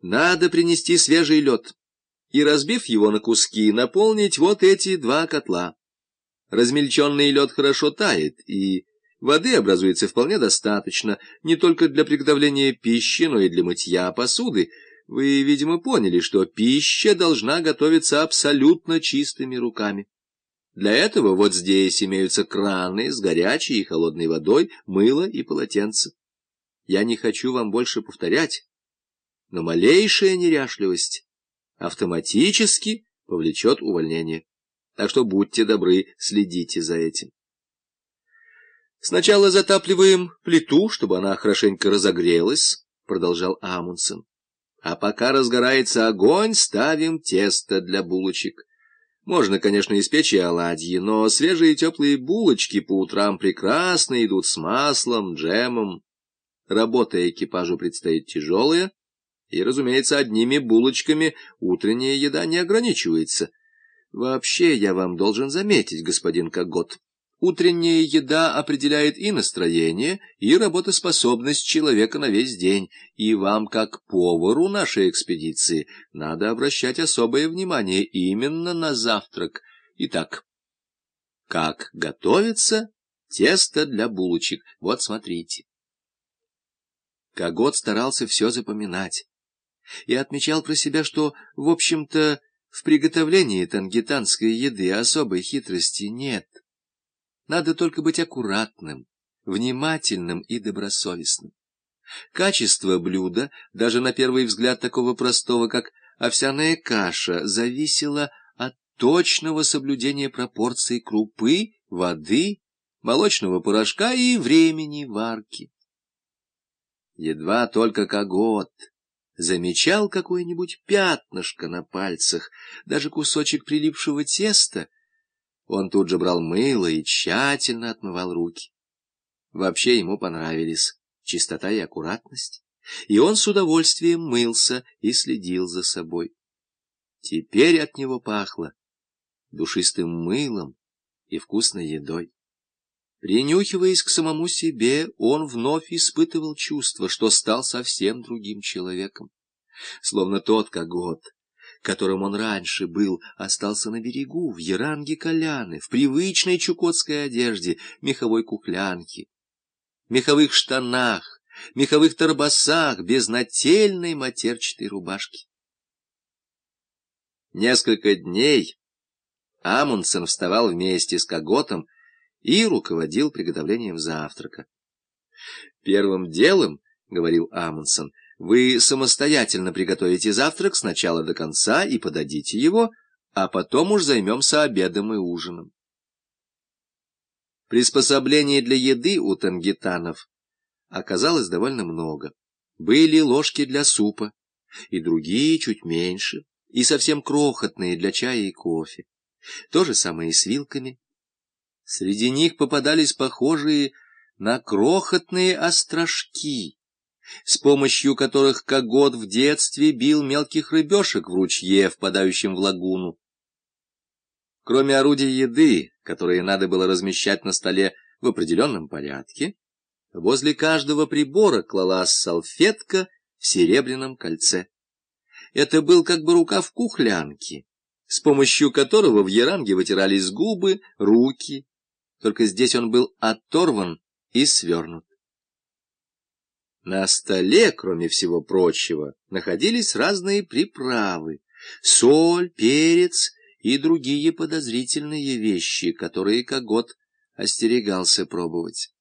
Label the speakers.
Speaker 1: надо принести свежий лед и, разбив его на куски, наполнить вот эти два котла. Размельченный лед хорошо тает, и воды образуется вполне достаточно, не только для приготовления пищи, но и для мытья посуды. Вы, видимо, поняли, что пища должна готовиться абсолютно чистыми руками. Для этого вот здесь имеются краны с горячей и холодной водой, мыло и полотенце. Я не хочу вам больше повторять, но малейшая неряшливость автоматически повлечет увольнение. Так что будьте добры, следите за этим. Сначала затапливаем плиту, чтобы она хорошенько разогрелась, продолжал Амундсен. А пока разгорается огонь, ставим тесто для булочек. Можно, конечно, испечь и оладьи, но свежие теплые булочки по утрам прекрасно идут с маслом, джемом. Работа экипажу предстоит тяжелая, и, разумеется, одними булочками утренняя еда не ограничивается. Вообще, я вам должен заметить, господин Когот, утренняя еда определяет и настроение, и работоспособность человека на весь день, и вам, как повару нашей экспедиции, надо обращать особое внимание именно на завтрак. Итак, как готовится тесто для булочек? Вот смотрите. Когот старался все запоминать и отмечал про себя, что, в общем-то, в приготовлении тангитанской еды особой хитрости нет. Надо только быть аккуратным, внимательным и добросовестным. Качество блюда, даже на первый взгляд такого простого, как овсяная каша, зависело от точного соблюдения пропорций крупы, воды, молочного порошка и времени варки. Едва только когот замечал какое-нибудь пятнышко на пальцах, даже кусочек прилипшего теста, он тут же брал мыло и тщательно отмывал руки. Вообще ему понравились чистота и аккуратность, и он с удовольствием мылся и следил за собой. Теперь от него пахло душистым мылом и вкусной едой. Принюхиваясь к самому себе, он вновь испытывал чувство, что стал совсем другим человеком. Словно тот когот, которым он раньше был, остался на берегу, в яранге коляны, в привычной чукотской одежде, меховой кухлянке, меховых штанах, меховых торбосах, без нательной матерчатой рубашки. Несколько дней Амундсен вставал вместе с коготом, и руководил приготовлением завтрака. «Первым делом, — говорил Амундсен, — вы самостоятельно приготовите завтрак с начала до конца и подадите его, а потом уж займемся обедом и ужином». Приспособлений для еды у тангитанов оказалось довольно много. Были ложки для супа, и другие чуть меньше, и совсем крохотные для чая и кофе. То же самое и с вилками, Среди них попадались похожие на крохотные острожки, с помощью которых Когот в детстве бил мелких рыбешек в ручье, впадающем в лагуну. Кроме орудий еды, которые надо было размещать на столе в определенном порядке, возле каждого прибора клалась салфетка в серебряном кольце. Это был как бы рукав кухлянки, с помощью которого в яранге вытирались губы, руки только здесь он был оторван и свернут. На столе, кроме всего прочего, находились разные приправы, соль, перец и другие подозрительные вещи, которые Когот остерегался пробовать.